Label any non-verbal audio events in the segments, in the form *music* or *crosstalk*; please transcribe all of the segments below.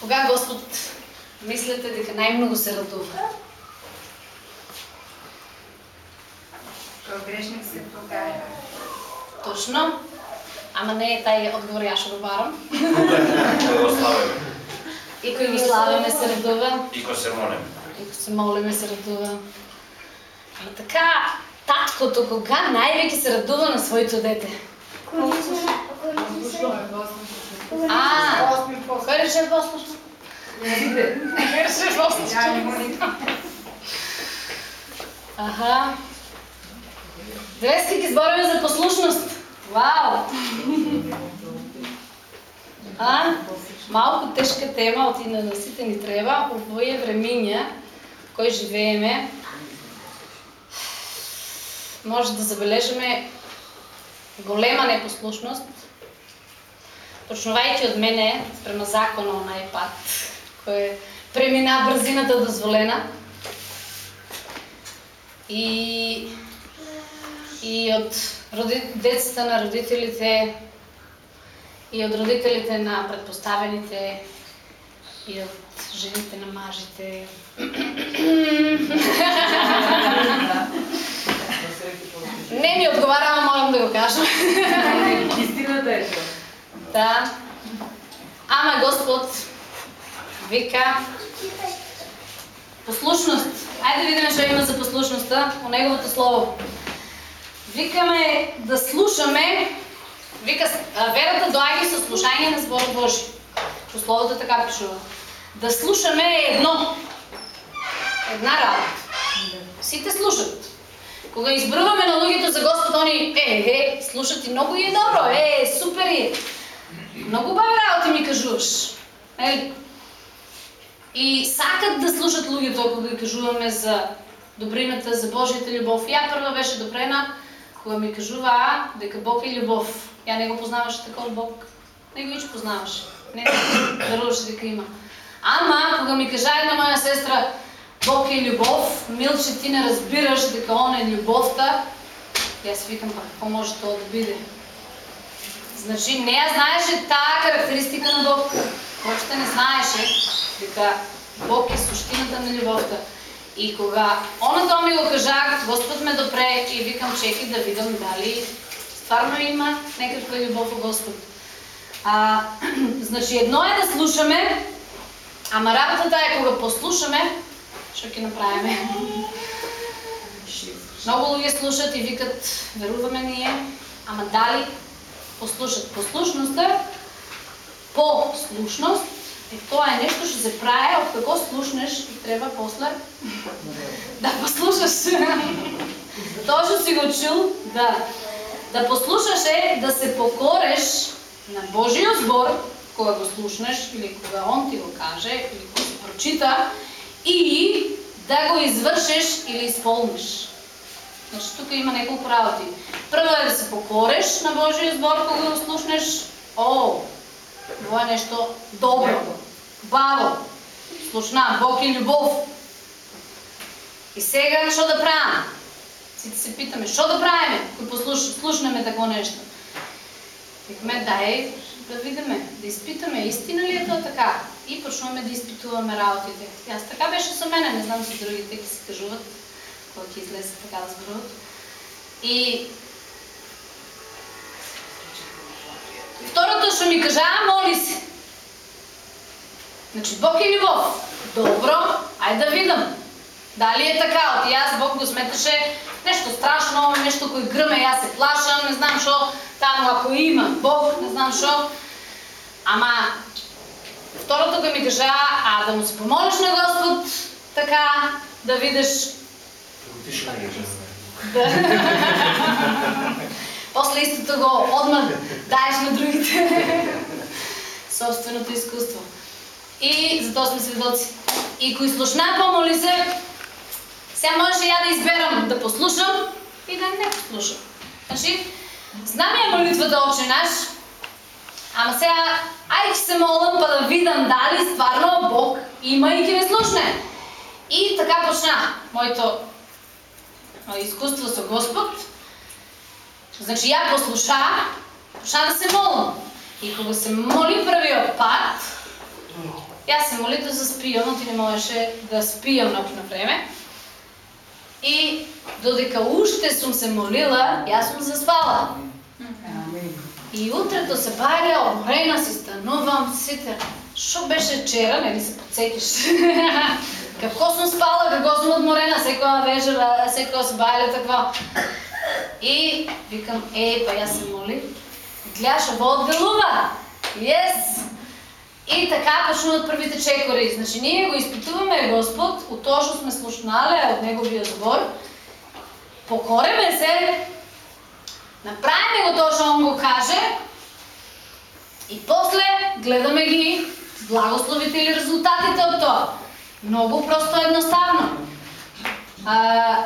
Кога Господ мислите дека најмногу се радува? Кога грешник се покаја. Точно. Ама не е тај одговор, ја што го барам. Го славиме. И кој ги славиме се радува. И кој се молим. И кој се молиме се радува. И така, таткото кога највеќе се радува на своето дете? А, кој рече рече послушно? Ја не молим. Аха. Двески ги зборови за послушност. Вау! А? Малку тешка тема, оти на сите ни треба, овие времиња кои живееме, може да забележиме голема непослушност, почнувајќи од мене према закона онај пат, кој премина брзината дозволена, и и од роди, децата на родителите и од родителите на предпоставените и од жените на мажите. Не ми одговарава, морам да го кажам. Истината е тоа. Да. Ама Господ вика послушност. Ајде да видиме што има за послушноста у неговото слово. Викаме да слушаме, вика верата доаѓа со слушање на зборот Божи. Во словото така пишува. Да слушаме е едно. Една работа. Сите слушат. Кога избруваме на луѓето за Господ, они е, е, слушат и многу и е добро, е, супер е. Многу убави работи ми кажуваш. Нели? И сакат да слушат луѓето кога ги кажуваме за добрината, за Божјата љубов. Ја прва беше допрена кога ми кажуваа дека Бог е љубов. Ја не го познаваше таков Бог. Не го ич познаваше. Не веруваше дека има. Ама кога ми кажа една моја сестра Бог е љубов, Милче ти не разбираш дека Он е љубовта, јас викам па како може тоа да биде? Значи не ја знаеше таа карактеристика на Бог. Въобще не знаеше дека Бог е суштината на љубовта. И кога она тоа ми го кажа, Господ ме допре и викам чеки да видам дали стварно има некаква љубов во Господ. А, *clears throat* значи едно е да слушаме, ама работата е кога послушаме, што ќе направиме? Многу луѓе слушат и викат, веруваме ние, ама дали послушат? Послушноста, послушност, е тоа е нешто што се прави од како слушнеш и треба после да послушаш. *laughs* Тоа што си го чул, да. Да послушаш е да се покореш на Божиот збор, кога го слушнеш или кога Он ти го каже или кога се прочита и да го извршиш или исполниш. Значи тука има неколку работи. Прво е да се покореш на Божиот збор кога го слушнеш. О, Ова е нешто добро, баво, слушна, Бог е љубов. И сега што да правиме? Сите се питаме, што да правиме, кој послуш, слушнеме тако нешто? Викаме, дај да видиме, да испитаме, истина ли е тоа така? И почнуваме да испитуваме работите. Јас така беше со мене, не знам со другите ќе се кажуват, кога ќе излезе така да зборуват. И Второто што ми кажа, моли се. Значи, Бог е љубов. Добро, ајде да видам. Дали е така? Оти јас Бог го сметаше нешто страшно, нешто кој грме, јас се плашам, не знам што, таму ако има Бог, не знам што. Ама, второто кој ми кажа, а да му се помолиш на Господ, така, да видиш Тишко ми да. После истото го одмah даеш на другите. Собственото изкуство. И затоа сме сведоци. И кој слушна помоли се, сега можеше ја да изберам да послушам и да не послушам. Значи, знам ја молитвата Отче наш, ама сега, ајде ќе се молам па да видам дали стварно Бог има и ќе ме слушне. И така почна моето искуство со Господ. Значи ја послуша, почна да се молам. И кога се моли првиот пат, Јас се молитов за спијам, но ти не можеше да спијам на време. И додека уште сум се молила, јас сум заспала. И утрето се бајле, обрена си станувам, сите. Шо беше вчера, нели се подсетиш? *laughs* како сум спала, како сум одморена, секоја вечера, секоја се бајле таква. И викам, е, па јас се молив. Гледаш, ово одделува. Yes! И така почнуват првите чекори. Значи, ние го испитуваме Господ, у тоа сме слушнале од Неговиот збор, покореме се, направиме го тоа што Он го каже, и после гледаме ги благословите или резултатите од тоа. Многу просто едноставно. А,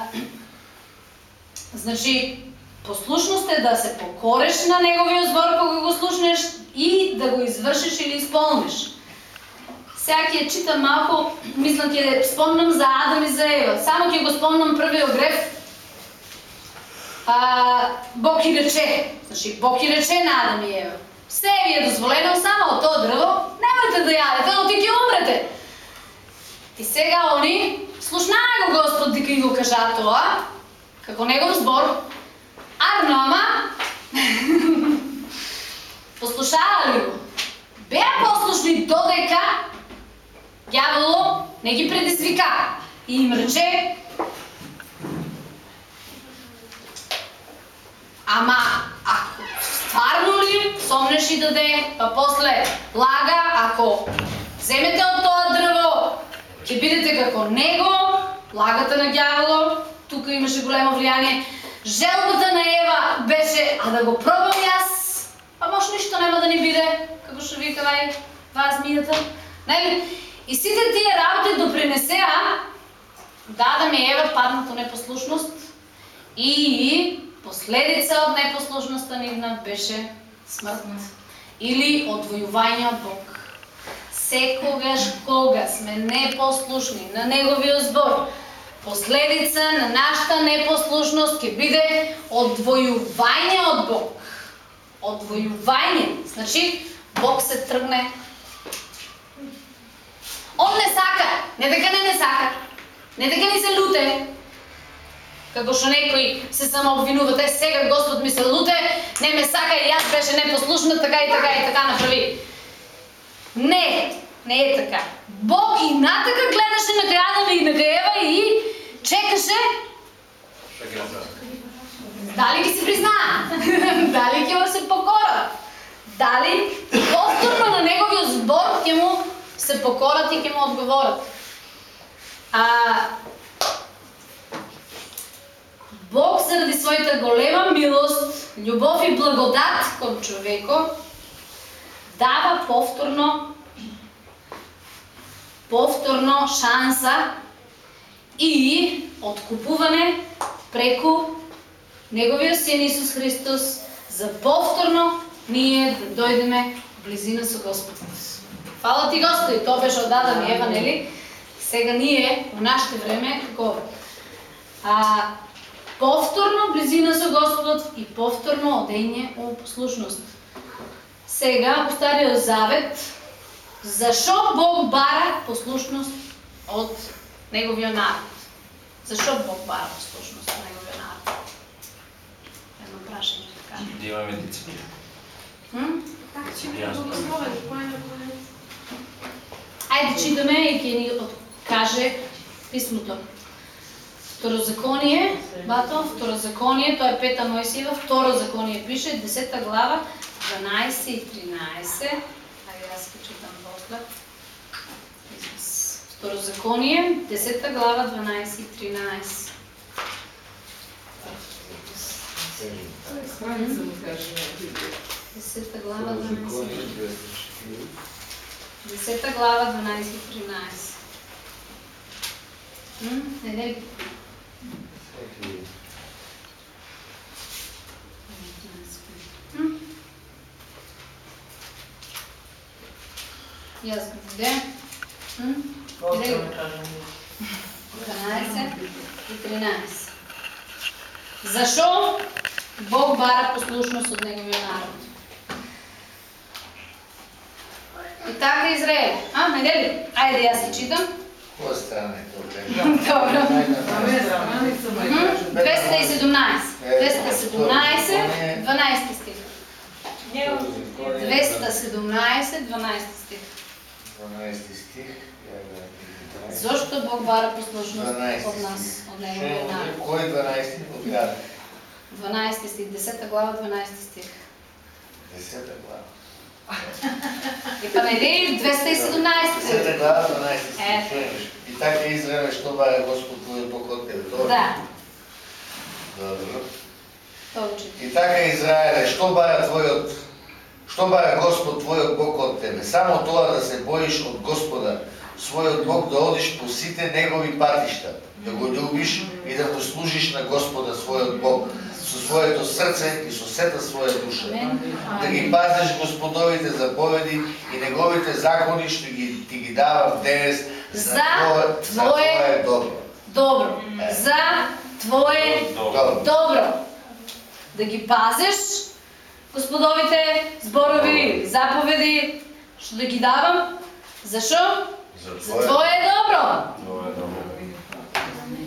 значи, послушност е да се покориш на Неговиот збор кога го слушнеш и да го извршиш или изпълниш. Сега ќе читам малко, мислам ќе спомнам за Адам и за Ева. Само ќе го спомнам првиот греф. А, Бог и рече, значи Бог и рече на Адам и Ева. Се ви е дозволено само од тоа дрво, немојте да јадете, но ти ќе умрете. И сега они слушнаа го Господ дека го кажа тоа, како негов збор, а Рома *laughs* послушаа ли го? Беа послушни додека Дяволо не ги предизвика и им рече Ама, ако стварно ли сомнеш и даде, па после лага, ако земете од ќе бидете како него, лагата на дяволо, тука имаше големо влијание, желбата на Ева беше, а да го пробам јас, па може ништо нема да ни биде, како што вика вај, ваа змијата. Нели? И сите тие работи допринесеа да Адам и Ева паднат у непослушност. И последица од непослушноста нивна беше смрт или одвојување од Бог. Секогаш кога сме непослушни на Неговиот збор, последица на нашата непослушност ќе биде одвојување од Бог. Одвојување. Значи, Бог се тргне. Он не сака, не дека не не сака, не дека ни се люте, како што некои се самообвинуваат, е сега Господ ми се луте, не ме сака и јас беше непослушна, така и така и така направи. Не, не е така. Бог и натака гледаше на Адам и на Ева и чекаше ги дали ги се признаа, *laughs* дали му се покорат, дали повторно на неговиот збор ќе му се покорат и ќе му одговорат. А, Бог заради својата голема милост, љубов и благодат кон човекот, дава повторно повторно шанса и откупување преку Неговиот Син Исус Христос за повторно ние да дојдеме в близина со Господ. Фала ти Господи, тоа беше од Адам и Ева, нели? Сега ние, во нашето време, како а, повторно близина со Господ и повторно одење у послушност. Сега, во Стариот Завет, зашо Бог бара послушност од Неговиот народ? Зашо Бог бара послушност од Неговиот народ? Едно прашање така. Да имаме дисциплина. Така че ми Ясно. благословен, кое на кое. Ајде читаме и ќе ни откаже писмото. Второзаконие, бато, Второзаконие, тоа е пета Мојсиева, Второзаконие пише, 10 глава, 12 и 13. Ајде јас ќе читам после. Второзаконие, 10 глава, 12 и 13. Страница му каже на Библија. 10 глава, 12 и 10 глава, 12 и 13. М? Не, не, Иде го. 12 и 13. Зашо Бог бара послушност од неговиот народ? И така Израел. А, не нели? Ајде јас ќе читам. Која страна е? *laughs* Добро. Е кажа. 217. 217, 12 стих. 217, 12 стих. 12 стих. Зошто Бог бара послушност 12 од нас, стих. од неговиот народ? Кој 12 од каде? 12 стих, 10 глава, 12 стих. 10 глава. И па најде 217. 10 глава, 12 стих. Е. Чуеш? И така Израеле што бара Господ твојот Бог од тебе. Да, Добро. И така Израеле, што бара твојот Што бара Господ твојот Бог од тебе? Само тоа да се боиш од Господа, својот Бог да одиш по сите негови патишта, да го љубиш и да му служиш на Господа својот Бог со своето срце и со сета своја душа. Да ги пазиш Господовите заповеди и неговите закони што ги ти ги дава денес за, За твое, за твое твое добро. Добро. За твое Добро. добро. Да ги пазиш Господовите зборови, заповеди, што да ги давам. Зашо? За твое добро.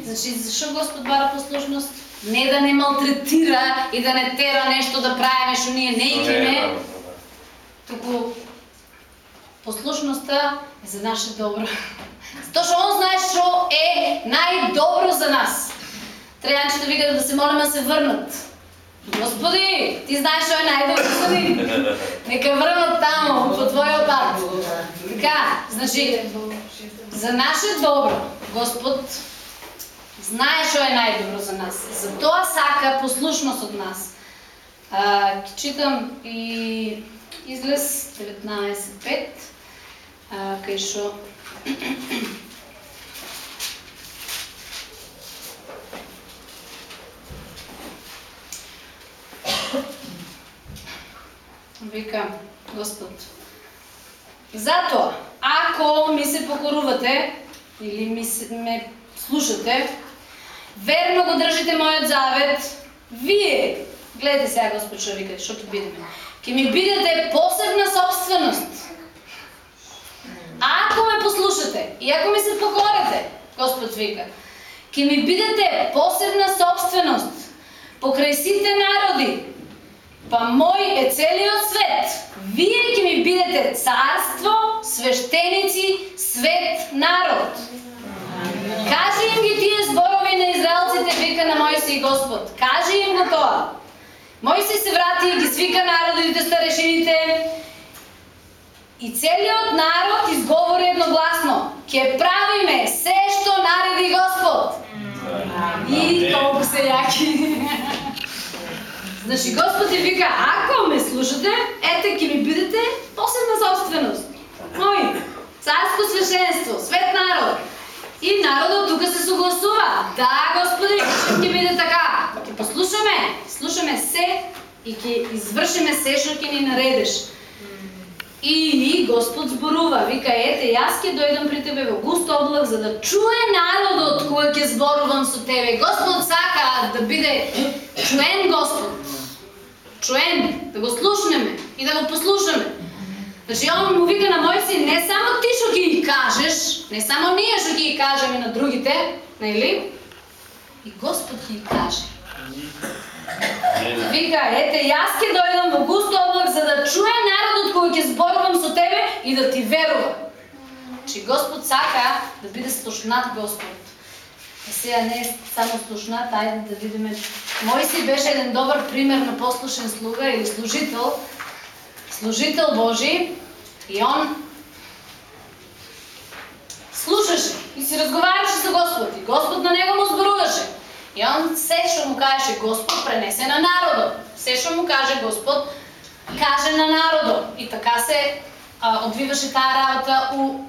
Значи, зашо Господ бара послушност? Не да не малтретира и да не тера нешто да правиме што ние не е икеме, добро. туку послушноста е за наше добро. Затоа што он знае што е најдобро за нас. Тројанчето вика да се молиме да се врнат. Господи, ти знаеш што е за нив. Нека врнат таму, по твојот пат. Така, значи, за наше добро, Господ знае што е најдобро за нас. Затоа сака послушност од нас. А, читам и излез 19.5, а, Вика Господ. Затоа, ако ми се покорувате или ми се, ме слушате, верно го држите мојот завет, вие, гледате сега Господ што вика, ќе бидеме, ќе ми бидете посебна собственост. Ако ме послушате и ако ми се покорите, Господ вика, ќе ми бидете посебна собственост покрај сите народи, Па мој е целиот свет. Вие ќе ми бидете царство, свештеници, свет народ. Кажи им ги тие зборови на израелците, вика на Мојсей Господ. Кажи им го тоа. Мојсей се врати и ги свика народите, старешините. И целиот народ изговори едногласно. Ке правиме се што нареди Господ. И колку се јаки. Значи Господ ти вика, ако ме слушате, ете ќе ми бидете посебна собственост. Мој, царско свешенство, свет народ. И народот тука се согласува. Да, Господи, што ќе биде така. Ќе послушаме, слушаме се и ќе извршиме се што ќе ни наредиш. И Господ зборува, вика, ете, јас ќе дојдам при тебе во густ облак, за да чуе народот кој ќе зборувам со тебе. Господ сака да биде чуен Господ. Чуен, да го слушнеме и да го послушаме. Значи, он му вика на Мојсей, не само ти што ги кажеш, не само ние што ќе ги кажеме на другите, нели? И Господ ги каже. Вика, ете, јас ќе дојдам во густ облак за да чуе народот кој ќе зборувам со тебе и да ти верува. Че Господ сака да биде слушнат Господ. А сега не е само слушнат, ајде да видиме. Мојси беше еден добар пример на послушен слуга или служител, служител Божи и он слушаше и си разговаряше со Господ и Господ на него му зборуваше. И он се што му кажеше Господ пренесе на народот. Се што му каже Господ каже на народот. И така се а, одвиваше таа работа у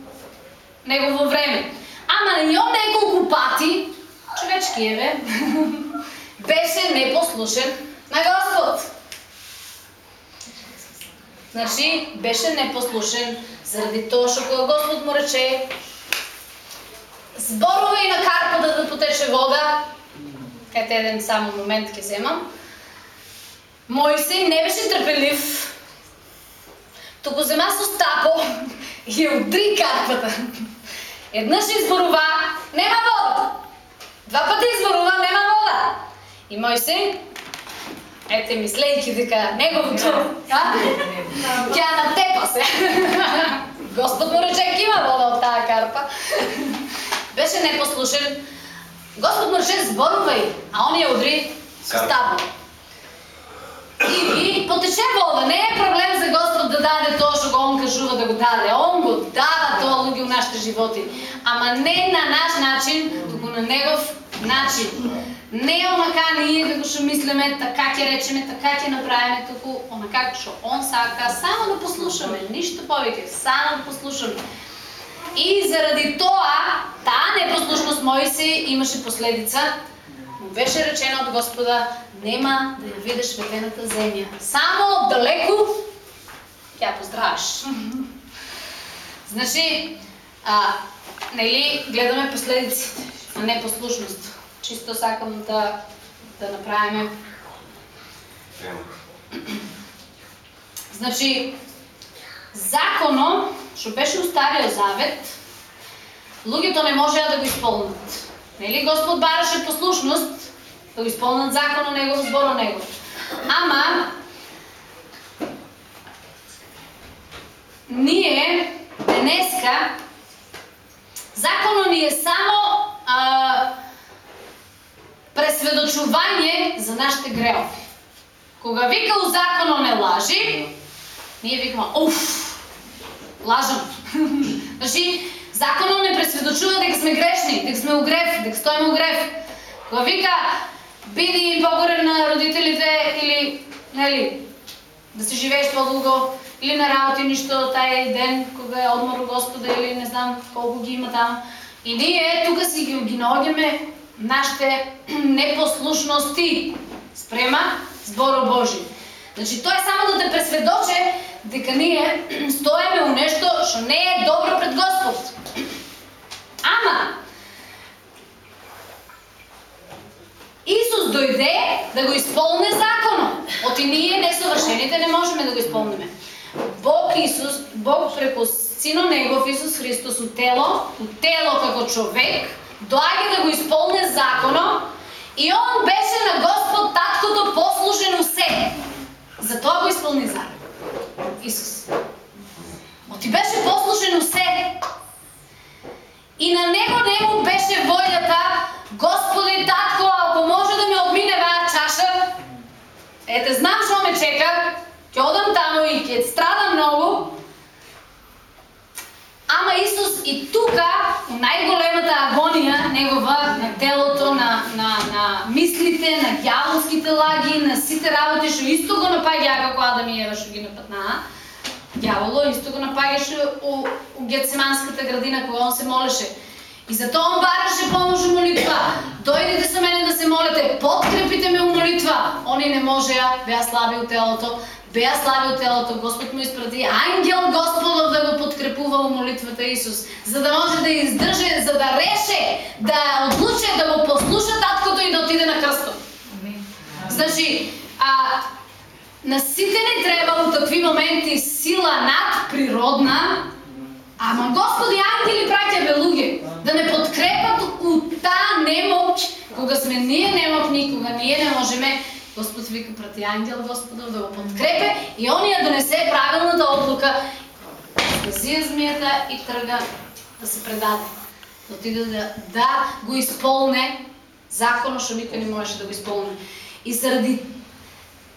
негово време. Ама и он неколку пати, човечки еве, *laughs* беше непослушен на Господ. Значи, беше непослушен заради тоа што кога Господ му рече зборува и на карпата да потече вода, ете еден само момент ќе земам, Мојсей не беше трпелив, туку зема со стапо и я удри карпата. Еднъж изборува, нема вода. Два пъти изборува, нема вода. И Мойсей, ете мислейки дека неговото, а? Тя натепа се. Господ му рече, «Ек има вода от тая карпа. Беше непослушен. Господ му рече, зборувай, а он я удри с табло. И, и потече вода. Не е проблем за Господ да даде тоа што го Он кажува да го даде. Он го дава тоа луѓе у нашите животи. Ама не на наш начин, туку на негов начин. Не онака ние како што мислиме, така ќе речеме, така ќе направиме, туку онака што Он сака, само да послушаме, ништо повеќе, само да послушаме. И заради тоа, таа непослушност Мојсей имаше последица, му беше речено от Господа, нема да ја видиш ветената земја. Само далеко ќе ја поздравиш. *laughs* значи, а, нели, гледаме последиците на непослушност. Чисто сакам да, да направиме. Значи, законо, што беше у Стариот Завет, луѓето не можеа да го исполнат. Нели Господ бараше послушност да го исполнат законо негов, зборо негов. Ама ние денеска законо ни е само а, пресведочување за нашите греови. Кога вика у законо не лажи, ние викаме, уф, лажам. значи, законот не пресведочува дека сме грешни, дека сме у греф, дека стоиме у греф. Кога вика, биди погорен на родителите или, нели, да си живееш по-дълго, или на работи ништо тая ден, кога е одмор у Господа, или не знам колко ги има там. И ние тук си ги, ги нашите *clears throat* непослушности спрема зборо Божи. Значи, тоа е само да те пресведоче дека ние *clears throat* стоеме у нешто што не е добро пред Господ. Ама, Исус дојде да го исполне законот. Оти ние несовршените не можеме да го исполниме. Бог Исус, Бог преку Сино Негов Исус Христос у тело, у тело како човек, доаѓа да го исполне законот и он беше на Господ таткото послушен у се. Затоа го исполни закон. Исус. Оти беше послушен у се. И на него не му беше волјата, Господи, татко, ако може да ме одмине ваа чаша, ете, знам што ме чека, ќе одам таму и ќе страдам многу, Ама Исус и тука, у најголемата агонија негова на телото, на, на, на мислите, на ѓаволските лаги, на сите работи што исто го напаѓа како Адам и Ева што ги нападнаа, ѓаволо исто го напаѓаше у, у Гециманската градина кога он се молеше. И затоа он бараше помош у молитва. Дојдете со мене да се молите, подкрепите ме у молитва. Они не можеа, беа слаби у телото, беа слаби у телото. Господ му испрати ангел Господов да го подкрепува у молитвата Исус, за да може да издрже, за да реше, да одлуче да го послуша таткото и да отиде на крстот. Значи, а, на сите не треба у такви моменти сила надприродна, ама Господи ангели праќа луѓе да не подкрепат у таа немоќ, кога сме ние немокни, кога ние не можеме, Господ вика прати ангел Господов да го подкрепе и он ја донесе правилната одлука. Зија змијата и трга да се предаде. Да отиде да, да го исполне законот што никој не можеше да го исполни. И заради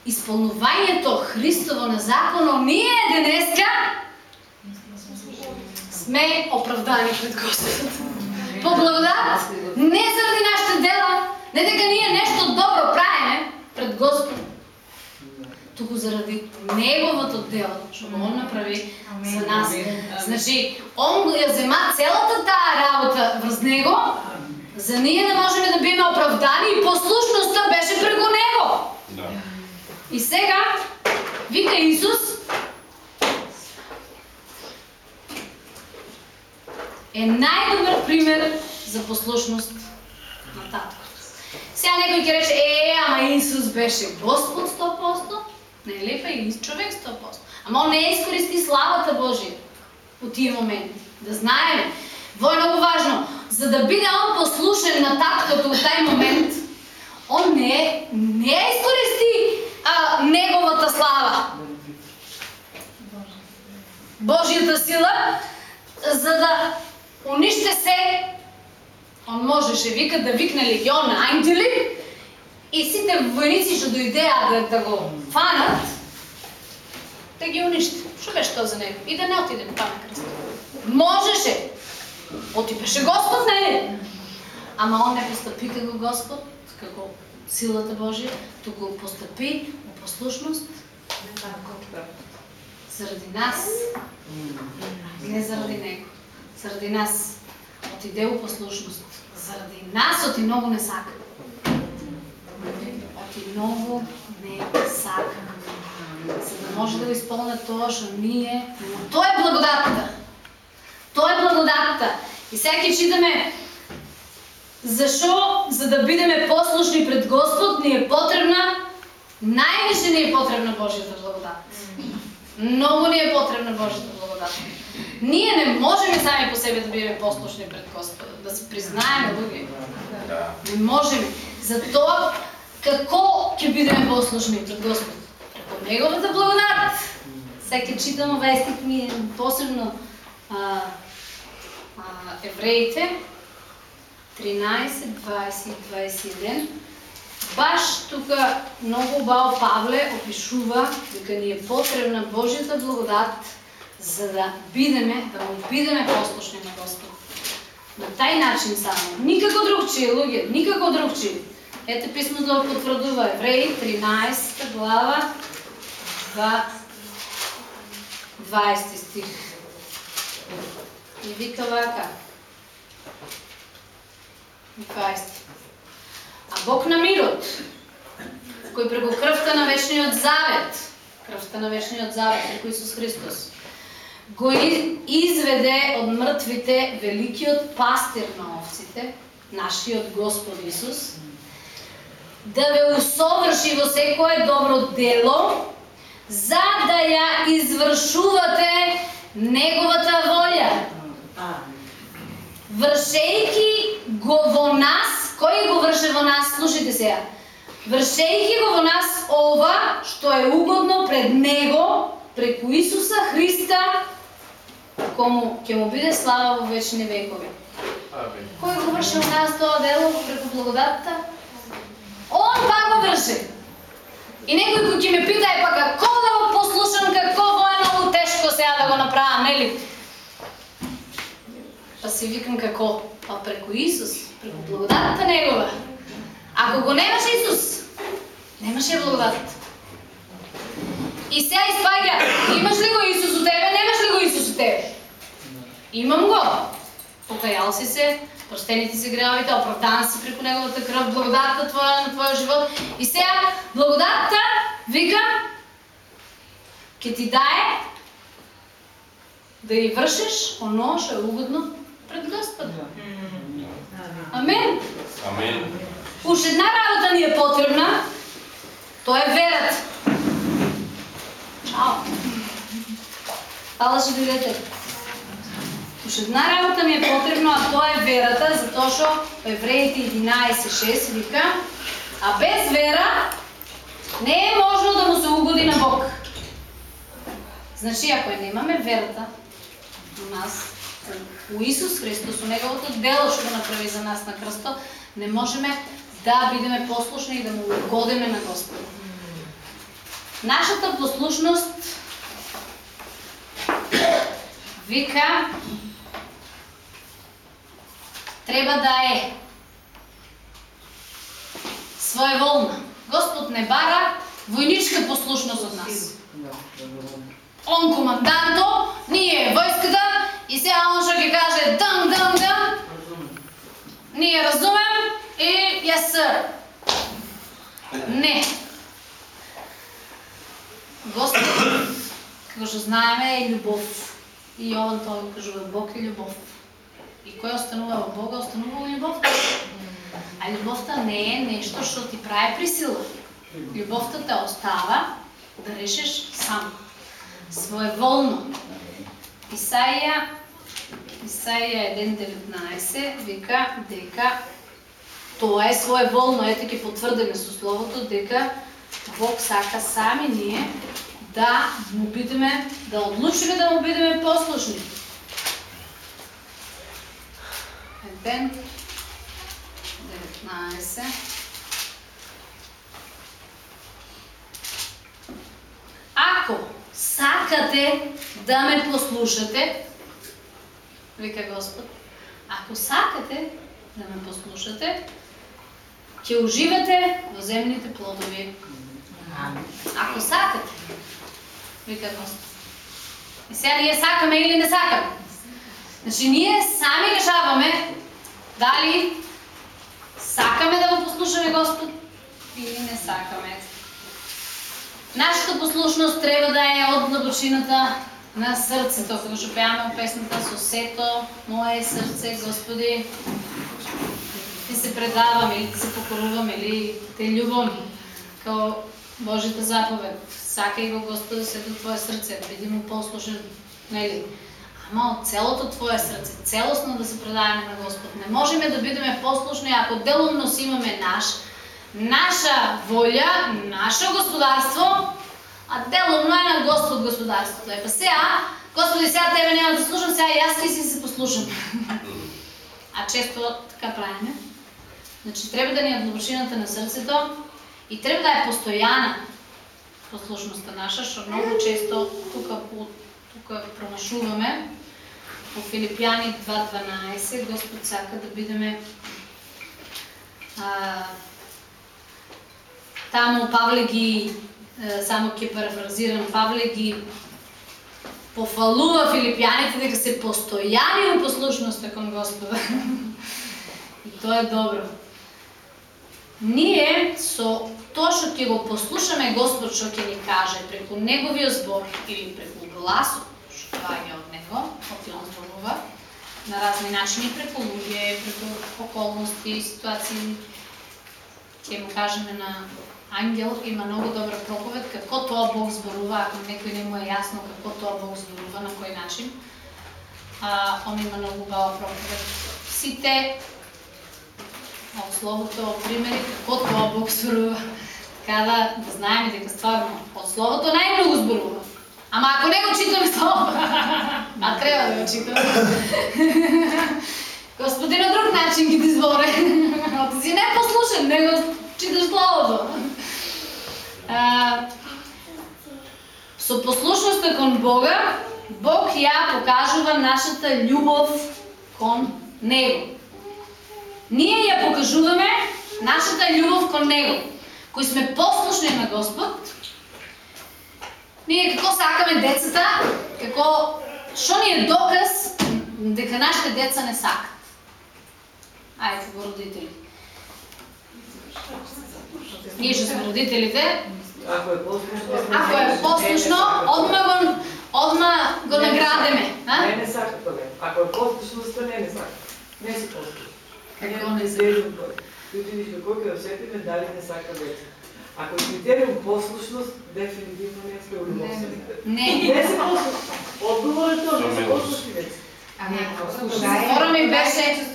исполнувањето Христово на законот, ние денеска сме оправдани пред Господ. По благодат, не заради нашите дела, не дека ние нешто добро правиме пред Господ, туку заради Неговото дело, што го Он направи за нас. Значи, Он ја зема целата таа работа врз Него, за ние да можеме да биме оправдани и послушноста беше преку Него. Да. И сега, вика Исус, е най-добър пример за послушност на таткото. Сега някой ќе рече, е, ама Исус беше Господ 100%, не е ли па и човек 100%. Ама он не изкористи славата Божия. у тие моменти. Да знаеме. Во е много важно. За да биде он послушен на таткото у тај момент, он не е, не е искористи а, неговата слава. Божията сила, за да униште се, он можеше, вика, да викне легион на ангели и сите војници што дојдеа да, да го фанат, да ги уништи. Што беше тоа за него? И да не отиде па на крст. Можеше. Оти беше Господ, нели? Ама он не постъпи како Господ, како силата Божия, туку постъпи у послушност заради нас, не заради него, заради нас. Отиде у послушност. Заради нас оти много не сака. Оти много не сака. За да може да го изпълня тоа што ние, но тоа е благодатта. Тоа е благодатта. И ќе читаме Защо? За да бидеме послушни пред Господ ни е потребна, най-више ни е потребна Божията благодат. Много ни е потребна Божията благодат. Ние не можем сами по себе да бидеме послушни пред Господа, да се признаеме други. Да. Не можем. Затоа како ќе бидеме послушни пред Господ? Преко Неговата благодат. Сега читам стих ми е посебно а, а, евреите, 13, 20 и 21. Баш тука много убаво Павле опишува дека ни е потребна Божията благодат за да бидеме, да му бидеме послушни на Господ. На тај начин само. Никако другче, луѓе, никако другче. Ете писмото да потврдува Евреи 13 глава 2, 20 стих. И вика вака. 20. А Бог на мирот, кој преко крвта на вечниот завет, крвта на вечниот завет преко Исус Христос, го изведе од мртвите великиот пастир на овците, нашиот Господ Исус, да ве усоврши во секое добро дело, за да ја извршувате Неговата волја, вршејки го во нас, кој го врше во нас, слушайте сега, вршејки го во нас ова што е угодно пред Него, преку Исуса Христа, кому ќе му биде слава во вечни векови. Амин. Кој го врши во нас тоа дело преку благодатта? Он пак го врши. И некој кој ќе ме пита е па како да го послушам, како во е многу тешко сега да го направам, нели? Па си викам како? Па преку Исус, преку благодатта Негова. Ако го немаш Исус, немаш ја благодат. И сега испаѓа, имаш ли го Исус у тебе, немаш ли го Исус у тебе? Имам го. Покаял си се, простени ти се греховите, оправдан си преку неговата кръв, благодатта твоя на твоя живот. И сега благодатта вика, ќе ти дае да ја вршиш оно што е угодно пред Господа. Амен. Амин. Уж една работа ни е потребна, тоа е верата. Чао. Ала ще дойдете. Уж една работа ми е потребна, а тоа е верата, затоа што Евреите 11.6 вика, а без вера не е можно да му се угоди на Бог. Значи, ако я немаме верата у нас, у Исус Христос, у Неговото дело што направи за нас на кръсто, не можеме да бидеме послушни и да му угодиме на Господа. Нашата послушност вика треба да е своеволна. Господ не бара војничка послушност од нас. Он команданто, ние войската и сега он што ќе каже дън, дън, дън, ние разумем и yes sir. Не. Господ, како што знаеме, е љубов. И тоа го кажува, Бог е љубов. И кој останува во Бога, останува во љубовта. А љубовта не е нешто што ти прави присила. Љубовта те остава да решиш сам. Своеволно. Исаија Исаија 1.19 вика дека тоа е своеволно, ете ќе потврдиме со словото дека Бог сака сами ние да му бидеме, да одлучиме да му бидеме послушни. Еден 19 Ако сакате да ме послушате, вика Господ, ако сакате да ме послушате, ќе уживате во земните плодови. Ако сакате, вика Господ. И сега ние сакаме или не сакаме. Значи ние сами решаваме дали сакаме да го послушаме Господ или не сакаме. Нашата послушност треба да е од длабочината на срцето, како што пеаме во песната со сето, мое срце, Господи, ти се предавам или ти се покорувам или те љубам као Божјата заповед. Сакај го Господа се до твое срце, биди му послушен, нели? Ама од целото твое срце, целосно да се предаваме на Господ. Не можеме да бидеме послушни ако делумно си имаме наш, наша волја, наше господарство, а делумно е на Господ господарството. Е, сега, Господи, сега тебе няма да слушам, сега и аз ти си се послушам. а често така правиме. Значи треба да ни е доброчината на срцето и треба да е постојана послушността наша, што многу често тука по тука промашуваме. По Филипјани 2.12 Господ сака да бидеме а, таму Павле ги е, само ќе парафразирам Павле ги пофалува филипјаните дека се постојани во послушноста кон Господа. И тоа е добро. Ние со тоа што ќе го послушаме Господ што ќе ни каже преку неговиот збор или преку гласот што доаѓа од него, од разни начини преку луѓе, преку околности, ситуации, ќе му кажеме на ангел има многу добра проповед како тоа Бог зборува, ако некој не му е јасно како тоа Бог зборува, на кој начин. А, он има многу убава проповед. Сите од Словото примери како тоа Бог зборува. Така да, да знаеме дека стварно од Словото најмногу зборува. Ама ако не го читаме *laughs* Слово, а треба да го читаме. *laughs* Господи на друг начин ги дизборе. *laughs* Ако си не послушен, не го читаш Словото. А, со послушноста кон Бога, Бог ја покажува нашата љубов кон Него. Ние ја покажуваме нашата љубов кон Него, кои сме послушни на Господ. Ние како сакаме децата, како што ни е доказ дека нашите деца не сакат. Ајде го родители. Ние што сме родителите, Ако е послушно, ако е послушно, одма го одма го а? Не, не сака тоа. Ако е послушноста, не, не сака. Не си послушен. Како не се? Тој. Ти отидиш до кој да сетиме дали не сака деца. Ако е критериум послушност, дефинитивно не сме улюбовствени. Не. Не се послушни. Одговор е тоа, не се послушни деца. Ами, Збора ми беше-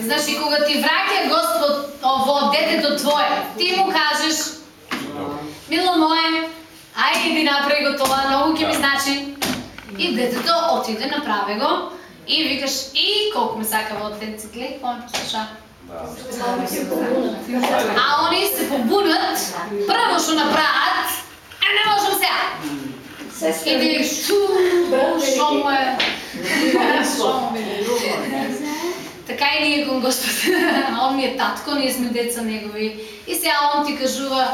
Значи, кога ти враќа Господ ово детето твое, ти му кажеш, мило мое, ајде иди направи го тоа, многу ќе ми значи. И детето отиде, направи го, и викаш, и колку ме сака во детето, гледај, кој ме послуша. А они се побунат, прво што направат, е не можам сега. И викаш, чу, шо му е. Така и ние кон Господ. Он ми е татко, ние сме деца негови. И сега он ти кажува,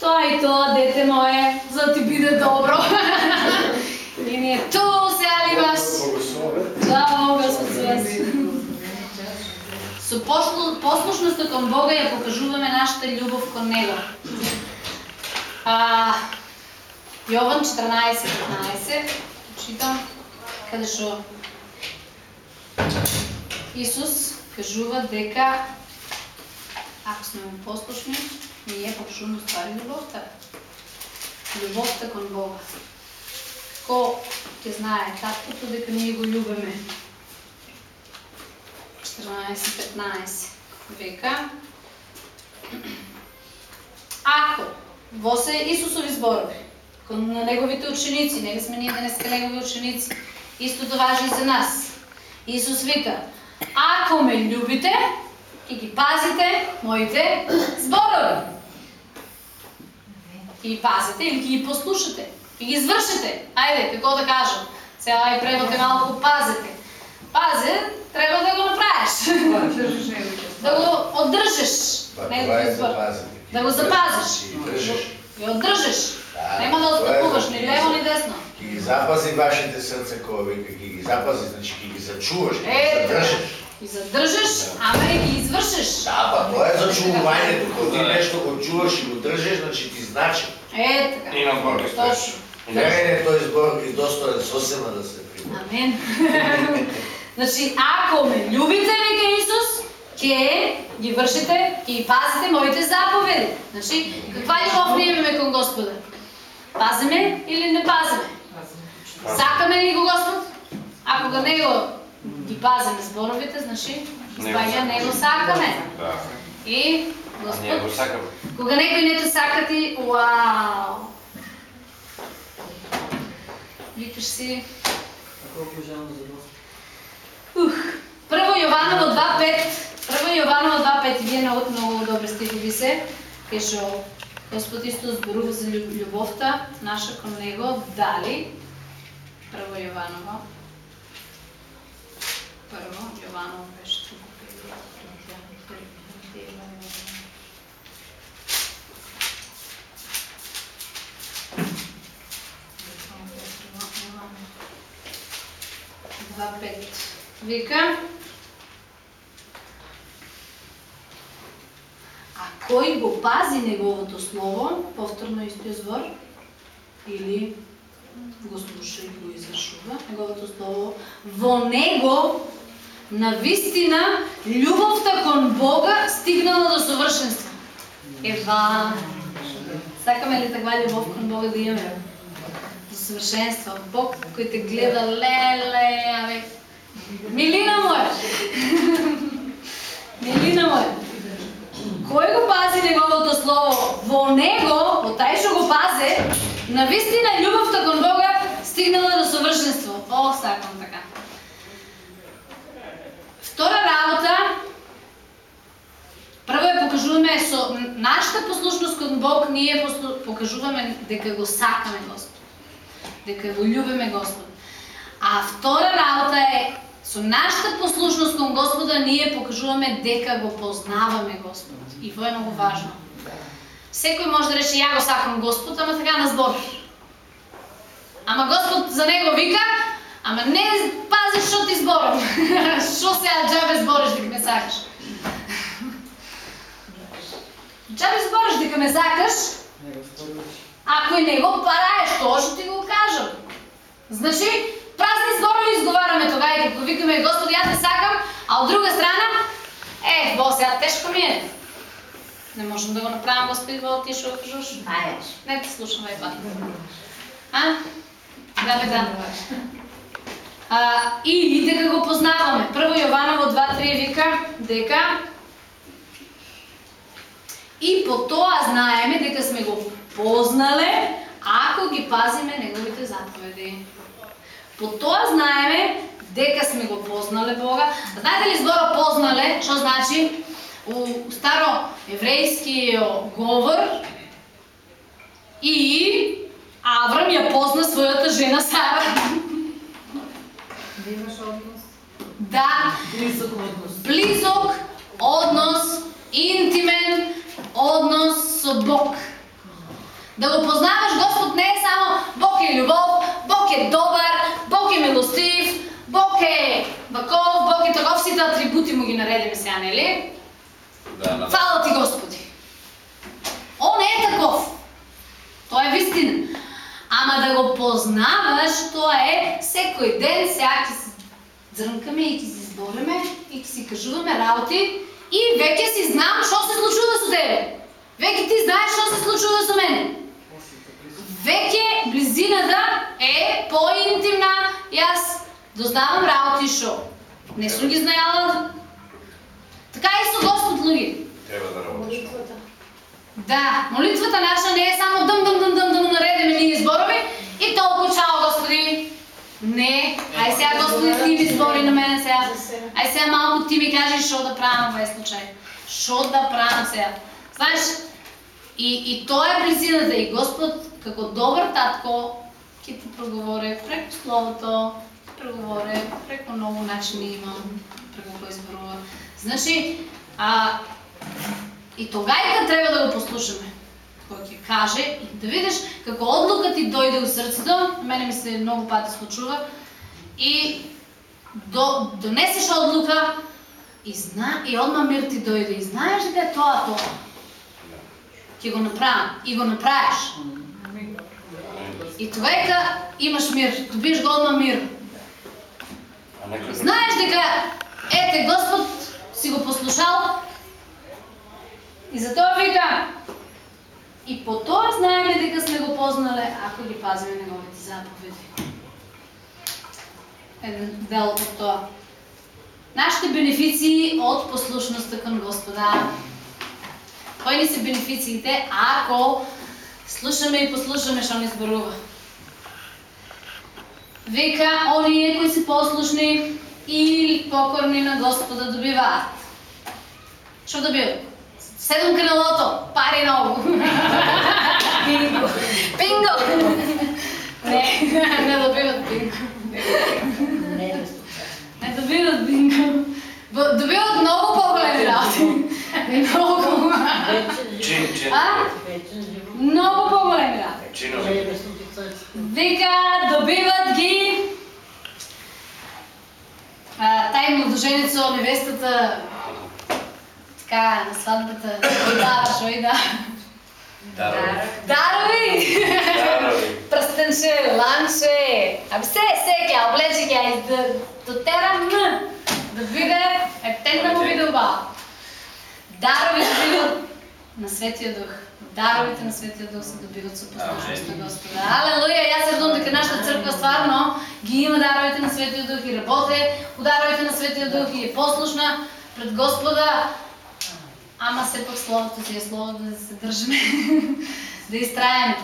тоа и тоа, дете мое, за да ти биде добро. и ние, ту сега ли имаш? Слава Господ свеси. Со послушноста кон Бога ја покажуваме нашата љубов кон Него. А, Јован 14:15 читам каде што Исус кажува дека ако сме му послушни, ние почнуваме да ствари љубовта. Љубовта кон Бога. Ко ќе знае таткото дека ние го љубиме. 14-15 века. Ако во се Исусови зборови, на неговите ученици, нека сме ние денеска негови ученици, истото важи и за нас. Исус вика, ако ме љубите, и ги пазите моите зборови. И пазите или ги послушате. И ги извършите. Айде, какво да кажам? Сега и превод е малко пазите. Пази, трябва да го направиш. Држиш неговите да го отдържиш. Това неговите е. Да го запазиш. Ги. И отдържиш. Да, Нема да това е отстъпуваш ни лево, ни десно. Ки ги запази вашите сърца, кога вика, ки ги запази, значи ки ги зачуваш, ги Е, задржиш. И задържиш, ама и ги извършиш. Да, па тоа е зачувувањето, кога ти нешто го чуваш и го држиш, значи ти значи. Е, така. И на стоиш. Точно. Не е тој збор и достоен сосема да се прима. Амен. *laughs* значи, ако ме любите, вика Исус, ќе ги вършите и пазите моите заповеди. Значи, каква любов ние имаме към Господа? Пазиме или не пазиме? Сакаме ли го Господ? Ако го него ги пазиме зборовите, значи, спаѓа него сакаме. Да. И го Господ, сакаме. кога некој не те сака ти, вау! Викаш си, Колко жално за. Ух, Прво Јованово 2.5, Прво Јованово 2.5, вие много, много добре стихови се, кај што Господ исто зборува за љуб- љубовта наша кон Него, дали, Прво Јованово, Прво Јованово беше тук. Два пет. Вика. А кој го пази неговото слово, повторно истиот збор, или го слуша и го извршува, неговото слово, во него на вистина љубовта кон Бога стигнала до совршенство. Ева, сакаме ли таква љубов кон Бога да имаме? До совршенство. Бог кој те гледа, леле, абе, Милина моја! Милина моја! Кој го пази неговото слово? Во него, во тај што го пазе, на вистина љубовта кон Бога стигнала до совршенство. О, сакам така. Втора работа, прво ја покажуваме со нашата послушност кон Бог, ние покажуваме дека го сакаме Господ. Дека го љубиме Господ. А втора работа е со нашата послушност кон Господа ние покажуваме дека го познаваме Господ. И тоа е многу важно. Секој може да рече ја го сакам Господ, ама така на збор. Ама Господ за него вика, ама не пазиш што ти зборам. *laughs* Што сега џабе збориш дека ме сакаш? Џабе збориш дека ме сакаш, ако и не го параеш, тоа што ти го кажам. Значи, празни зборови изговараме тога и како викаме Господи, јас те сакам, а од друга страна, е, бо сега тешко ми е. Не можам да го направам, Господи, бо ти што кажеш. Ајде, не те слушам ај пат. А? Да, бе, да. А, или дека го познаваме. Прво Јованово 2.3 вика дека И по тоа знаеме дека сме го познале, ако ги пазиме неговите заповеди. По тоа знаеме дека сме го познале Бога. Знаете ли збора познале, што значи? У старо еврејски говор и Аврам ја позна својата жена Сара. Да имаш однос. Да, Близок однос. близок однос, интимен однос со Бог. Да го познаваш Господ не е само Бог е любов, Бог е добар, Бог е милостив, Бог е баков, Бог е таков, сите атрибути му ги наредиме сега, нели? Да, да. Ти Господи! Он е таков. Тоа е вистина. Ама да го познаваш, тоа е секој ден, сега ќе си дрнкаме и ќе си збориме и ќе си кажуваме работи и веќе си знам што се случува со тебе. Веќе ти знаеш што се случува со мене. Веќе близината е поинтимна. Јас дознавам работи шо. Не сум ги знаела. Така и со Господ луѓе. Треба да работиш. Да, молитвата наша не е само дъм дъм дъм дъм дъм наредиме ние зборови и толкова чао Господи. Не, ай сега Господи ти ми збори на мене сега. Ай сега малко ти ми кажеш що да правим в случай. Що да правим сега. Знаеш, и, и тоа е близината и Господ како добър татко ќе ти проговори преко Словото, проговори преко много начини има, преко кој зборува. Значи, а, и тогајка треба да го послушаме. Кој ќе каже и да видиш како одлука ти дојде у срцето, мене ми се многу пати случува, и до, донесеш одлука и, зна, и одма мир ти дојде и знаеш дека е тоа тоа. Ќе го направам и го направиш. И тогајка имаш мир, добиеш го одма мир. Знаеш дека ете Господ си го послушал и затоа вика и по тоа знаеме дека сме го познале ако ги пазиме неговите заповеди. Еден дел од тоа. Нашите бенефиции од послушноста кон Господа. Кои ни се бенефициите ако слушаме и послушаме што ни зборува? Вика, оние кои се послушни и покорни на Господа добиваат. Што добиваат? Седум крилото, пари много. Бинго. Бинго. Не, не добиват бинго. Не добиват бинго. Добиват много по-големи работи. Много. А? Много по-големи работи. Вика, добиват ги а, тај младоженецо, невестата, така, на сватбата, и да, и да. Дарови. Пръстенче, ланче, аби се, се, ке, облече ке, да, до тера м, да биде, ептен да му биде оба. Дарови добиват на Светия Дух. Даровите на Светия Дух се добиват со послушност на Господа. Алелуја! Јас се радувам дека нашата црква стварно ги има даровите на Светия Дух и работе у даровите на Светия Дух и е послушна пред Господа. Ама все пак Словото си е Слово да се држиме, *laughs* да изтраеме.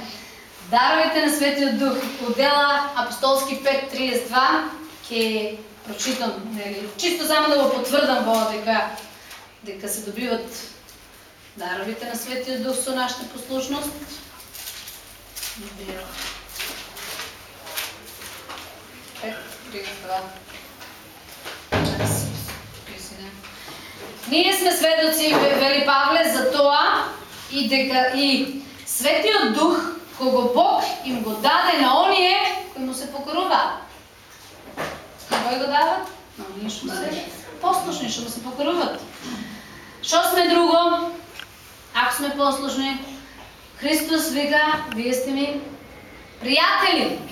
Даровите на Светия Дух, отдела Апостолски 5.32, ќе прочитам, нели, чисто само да го потврдам во дека, дека се добиват даровите на Светия Дух со нашата послушност. Дела. 5.32. Ние сме сведоци, вели Павле, за тоа и дека и Светиот Дух, кого Бог им го даде на оние кои му се покоруваат. Кој го дава? На оние што се послушни, што му се покоруваат. Што сме друго? Ако сме послушни, Христос вика, вие сте ми пријатели.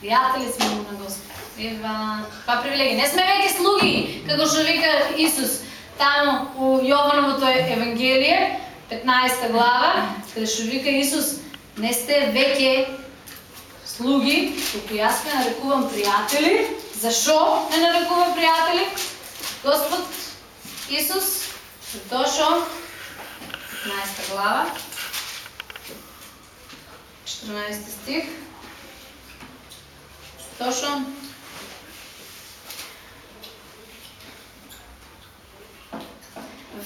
Пријатели сме му на Господ. Ева, каква привилегија. Не сме веќе слуги, како што вика Исус таму у Јовановото Евангелие, 15 глава, каде што вика Исус, не сте веќе слуги, туку јас ме нарекувам пријатели. Зашо ме нарекува пријатели? Господ Исус, затоа што 15 глава, 14 стих, точно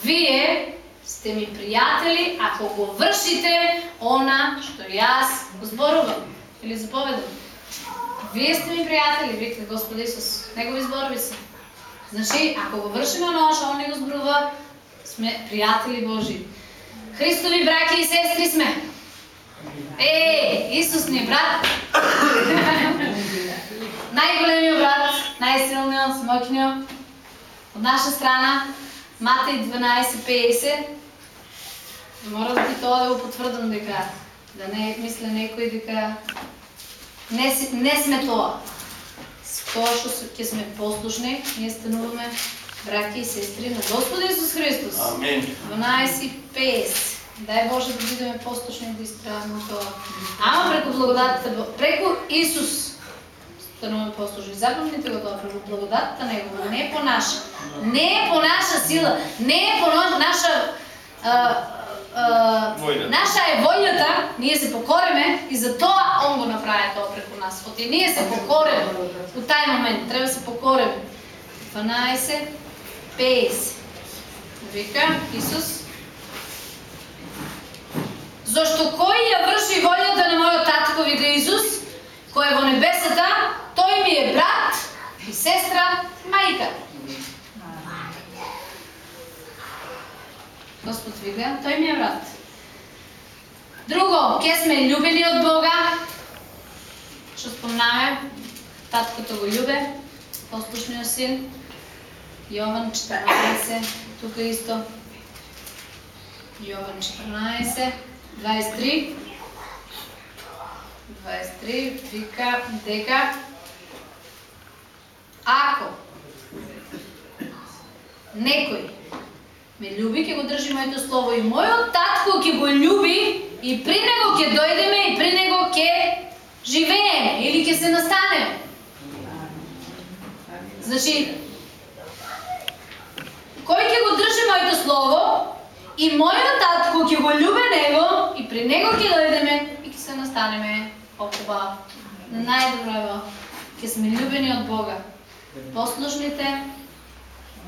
Вие сте ми пријатели ако го вршите она што јас го зборувам или заповедам. Вие сте ми пријатели, вика Господ Исус. Негови зборови се. Значи, ако го вршиме оно што Он не го зборува, сме пријатели Божи. Христови браки и сестри сме. Е, Исус ни е брат. Најголемиот брат, најсилниот, смокниот. Од наша страна, Матеј 12.50. Мора да ти тоа да го потврдам дека да не мисле некој дека не, не сме тоа. С Тоа што ќе сме послушни, ние стануваме браки и сестри на Господ Исус Христос. Амин. 12.50. Дай Боже да бидеме послушни да изправяме това. Ама преко благодатта, преко Исус стануваме послушни. Заповедите го това, преко благодатта Негова, не е по наша. Не е по наша сила, не е по наша а, а, наша е волята, ние се покориме и за тоа Он го направи тоа преко нас. Оти ние се покориме у тај момент, треба да се покориме. 12, 50. Вика Исус, Зошто кој ја врши волјата на мојот татко, вика Исус, кој е во небесата, тој ми е брат и сестра, мајка. Господ вика, тој ми е брат. Друго, ке сме љубени од Бога. Што спомнаме, таткото го љубе, послушниот син. Јован 14, тука исто. Јован 14, 23. 23 вика дека ако некој ме љуби, ќе го држи моето слово и мојот татко ќе го љуби и при него ќе дојдеме и при него ќе живееме или ќе се настанеме. Значи, кој ќе го држи моето слово и мојот татко ќе го љубе него и при него ќе дојдеме и ќе се настанеме окуба. Најдобро ќе сме љубени од Бога. Послушните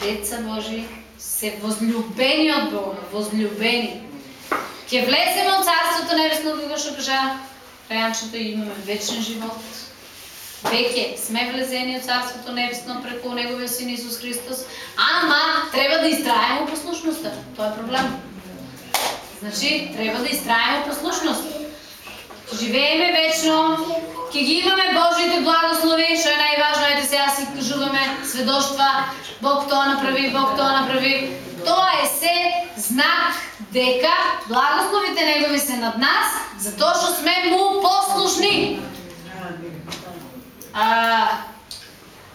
деца Божи се возлюбени од Бога, возлюбени. Ќе влеземе од Царството Небесно, како што кажа Рајанчето, и имаме вечен живот. Веќе сме влезени од Царството Небесно преку Неговиот Син Исус Христос, ама треба да истраеме во послушноста. Тоа е проблем. Значи, треба да истраеме во послушност. Живееме вечно, ќе ги имаме Божите благослови, што е најважно, ете сега си кажуваме сведоштва, Бог тоа направи, Бог тоа направи. Тоа е се знак дека благословите Негови се над нас, затоа што сме му послушни. А,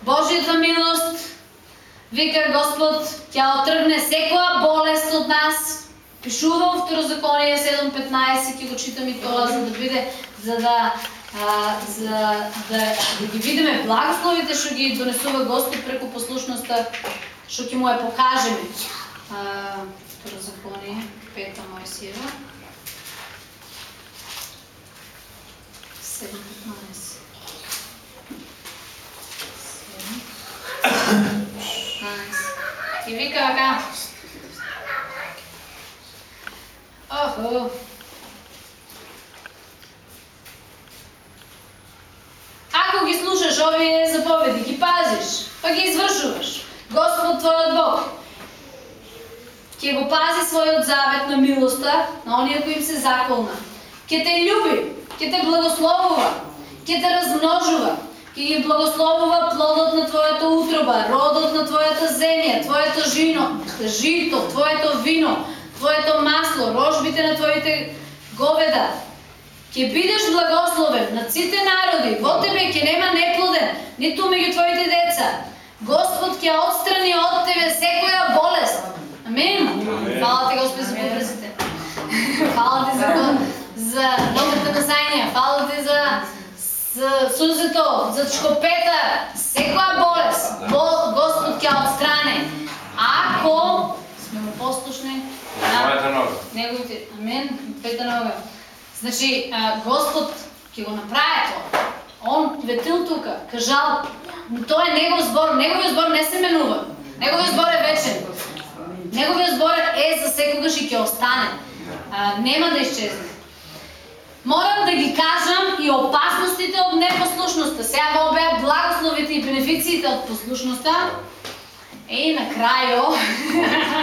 Божјата милост, вика Господ, ќе отргне секоја болест од нас. Пишува во Второзаконие 7.15, ќе го читам и тоа, за да биде, за да, а, за да, да ги видиме благословите што ги донесува Господ преку послушноста, што ќе му ја покажеме. Второзаконие, 5 Мојсиева. 7.15. И вика вака. Охо. Ако ги слушаш овие заповеди, ги пазиш, па ги извршуваш, Господ твојот Бог ќе го пази својот завет на милоста на оние кои им се заколна. Ќе те љуби, ќе те благословува, ќе те размножува, ќе ги благословува плодот на твојата утроба, родот на твојата земја, твоето жино, жито, твоето вино, твоето масло, рожбите на твоите говеда. Ќе бидеш благословен над сите народи, во тебе ќе нема неплоден, ниту меѓу твоите деца. Господ ќе отстрани од тебе секоја болест. Амин. Фала ти Господи за побрзите. Фала ти за за добрите насања, фала ти за за сузето, за шкопета, секоја болест, Бог, Господ ќе отстрани. Ако сме послушни на Мојата нога. неговите, амен, пета нога. Значи, Господ ќе го направи тоа. Он ветил тука, кажал, тоа е негов збор, неговиот збор не се менува. Неговиот збор е вечен. Неговиот збор е за секогаш и ќе остане. А, нема да изчезне. Морам да ги кажам и опасностите од непослушноста. Сега во беа благословите и бенефициите од послушноста. И на крајо,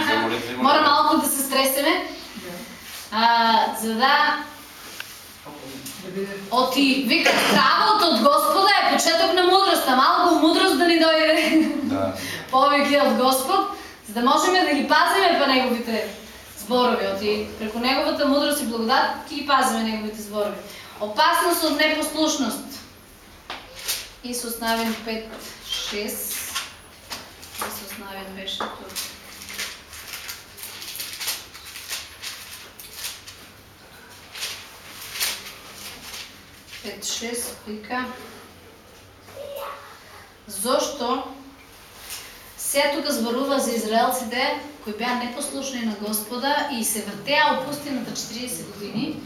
За молитва има. мора малку да се стресеме, а, за да оти вика стравот од Господа е почеток на мудроста. Малку мудрост да ни дојде Да. повеќе од Господ, за да можеме да ги пазиме па неговите зборови. Оти преку неговата мудрост и благодат ги пазиме неговите зборови. Опасност од непослушност. Исус Навин 5, 6 основен беше тук. Пет, шест, вика. Зошто се тука зборува за израелците, кои беа непослушни на Господа и се въртеа од пустината 40 години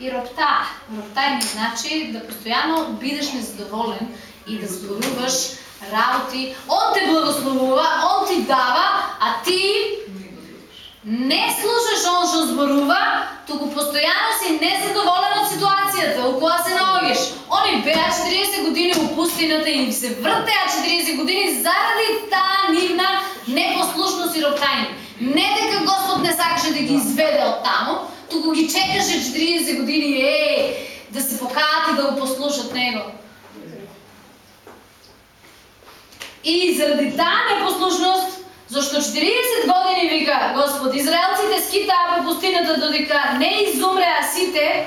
и роптаа. Роптаење значи да постоянно бидеш незадоволен и да зборуваш работи. Он те благословува, он ти дава, а ти не слушаш он што зборува, туку постојано си незадоволен од ситуацијата во која се наоѓаш. Они беа 40 години во пустината и се вртеа 40 години заради таа нивна непослушност и роптање. Не дека Господ не сакаше да ги изведе од таму, туку ги чекаше 40 години е да се покаат и да го послушат него. И заради таа непослушност Зашто 40 години вика Господ, израелците скитаа по пустината додека не изумреа сите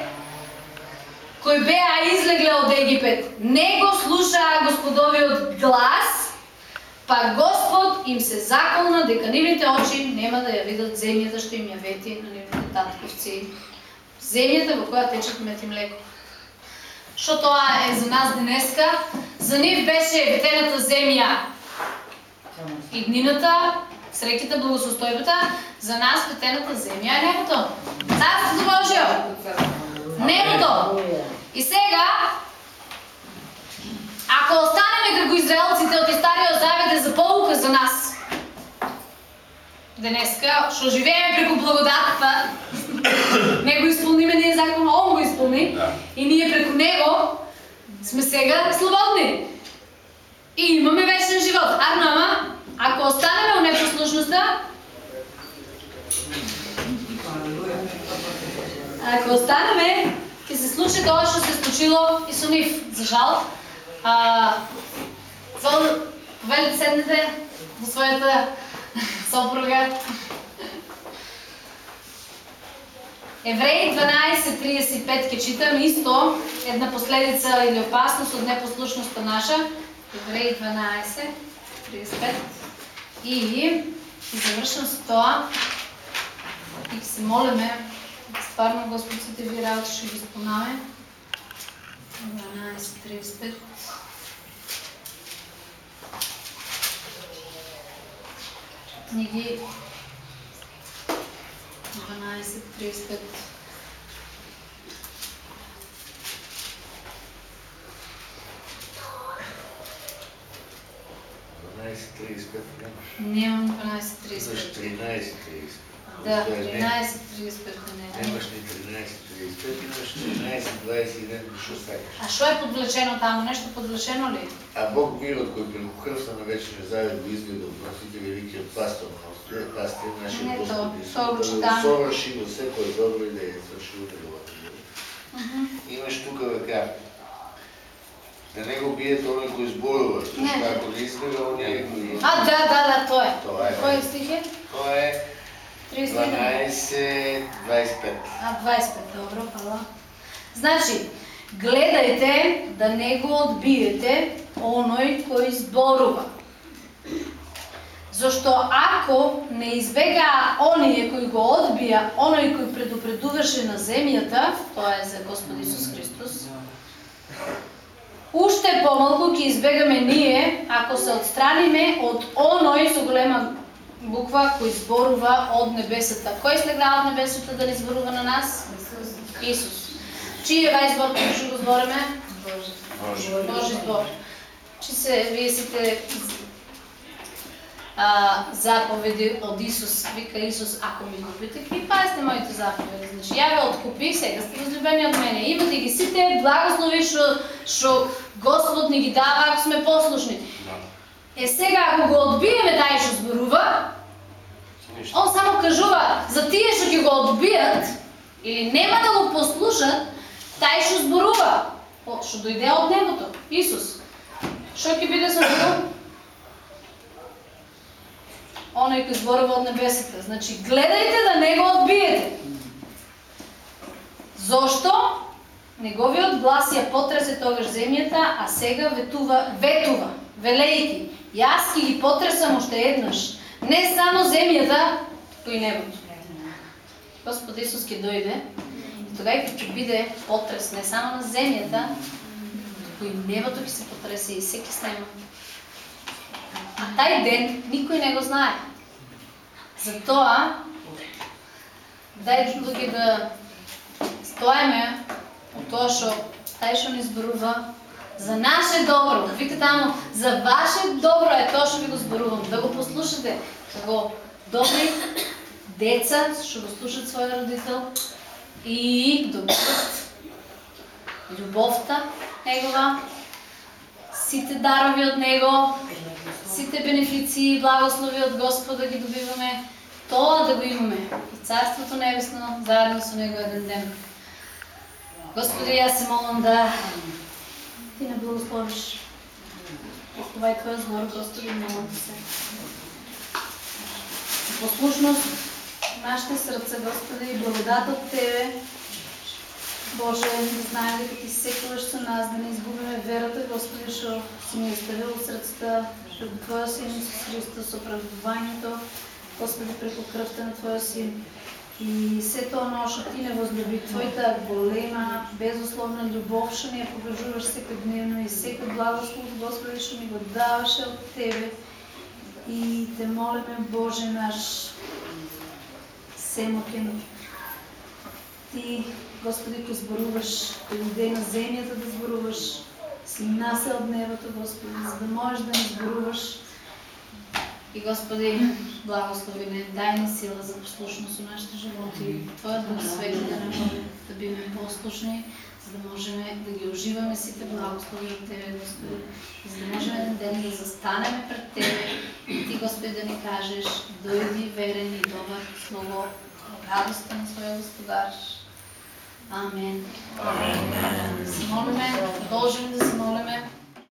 кои беа излегле од Египет. Не го слушаа Господовиот глас, па Господ им се заколна дека нивните очи нема да ја видат земјата што им ја вети на нивните татковци. Земјата во која течат мед и млеко. Што тоа е за нас денеска? За нив беше ветената земја иднината, среќата, благосостојбата, за нас ветената земја е небото. Царството Божјо. Небото. И сега, ако останеме како израелците од Стариот Завет е за полука за нас, денеска, што живееме преку благодатта, не го исполниме ние закон, он го исполни, Да. и ние преку него сме сега слободни. И имаме вечен живот. Арно, ама, ако останеме у непослушността, ако останеме, ќе се случи тоа што се случило и со нив. За жал, а, повелите седнете до својата *laughs* сопруга. Евреи 12.35 ќе читам исто една последица или опасност од непослушноста наша. Евреи 12.35 и ќе завршам со тоа и се молиме стварно Господ сите ви работи ще ги изпълняваме. 12.35 Книги 12.35 12.35 нямаш. Нямам 12.35 Имаш 13.35. Да, 13.35 не. Нямаш ни 13.35, имаш 13.21, що сакаш. А що е подвлечено там? Нещо подвлечено ли? А Бог мирот кој преку крвта на вечния завет го од носите великиот пастор на Австрија, пастир нашиот Не, Господ то- Исус, то го да го соврши во секој добро и да ја сврши неговата воля. Имаш тука века, да не го биете оној кој зборува, што Не. ако не избега оние кои... А, да, да, да, то е. Тоа е. Кой стих е? Тоа е 31. 12.25. А, 25, добро, хвала. Значи, гледајте да не го одбиете оној кој зборува. Зашто ако не избегаа оние кои го одбија, оној кој предупредуваше на земјата, тоа е за Господ Исус Христос, уште помалку ќе избегаме ние, ако се отстраниме од оној со голема буква кој зборува од небесата. Кој слегна од небесата да ни зборува на нас? Исус. Чиј е вај збор кој што го збориме? Може. Божи збор. Чи се, вие сите а, заповеди од Исус, вика Исус, ако ми купите, ги пазите моите заповеди. Значи, ја ве откупи, сега сте возлюбени од мене. Имате ги сите благослови што што Господ ни ги дава ако сме послушни. Е сега ако го одбиеме тај што зборува. Он само кажува за тие што ќе го одбијат или нема да го послушат, тај што зборува, о, што дојде од небото, Исус. Што ќе биде со него? Оној кој зборува од небесите. Значи, гледајте да не го одбиете. Зошто? Неговиот глас ја потресе тогаш земјата, а сега ветува, ветува, велејки. Јас ќе ги потресам уште еднаш. Не само земјата, туку и небото. Господ Исус ќе дојде. Тогај ќе биде потрес не само на земјата, туку и небото ќе се потресе и секи снема. А тај ден никој не го знае. Затоа, дај луѓе да стоеме од тоа што тај што ни зборува за наше добро. Вика таму, за ваше добро е тоа што ви го зборувам. Да го послушате како добри деца што го слушат својот родител и добиват љубовта негова, сите дарови од него, сите бенефиции и благослови од Господа ги добиваме, тоа да го имаме и Царството Небесно заедно со него еден ден. Господи, јас се молам да ти не благословиш това е Твоя збор, Господи, молам те се. Послушност нашите сърца, Господи, и благодат от Тебе, Боже, да знаем дека Ти секогаш со нас, да не изгубиме верата, Господи, што си ни оставил от срцата преко Твоя Син Исус Христос, оправдувањето, Господи, преко кръвта на Твоя Син. И се тоа што Ти не возлюби, Твојата голема, безусловна љубов, што ни ја покажуваш секојдневно и секој благослов, Господи, што ни го даваше од Тебе. И Те молиме, Боже наш, семокен, Ти, Господи, ке зборуваш, дойде на земјата да зборуваш, си насе од небото, Господи, за да можеш да ни зборуваш. И Господи, благослови ме, дай ни сила за послушност в нашите животи. Твоят Дух Свети да може да биме послушни, за да можем да ги оживаме сите благослови от Тебе, Господи. За да можем един ден да застанем пред Тебе и Ти, Господи, да ни кажеш, дойди верен и добър слово, радостен своя Господар. Амен. Амен. Да се молиме, продължим да се молиме.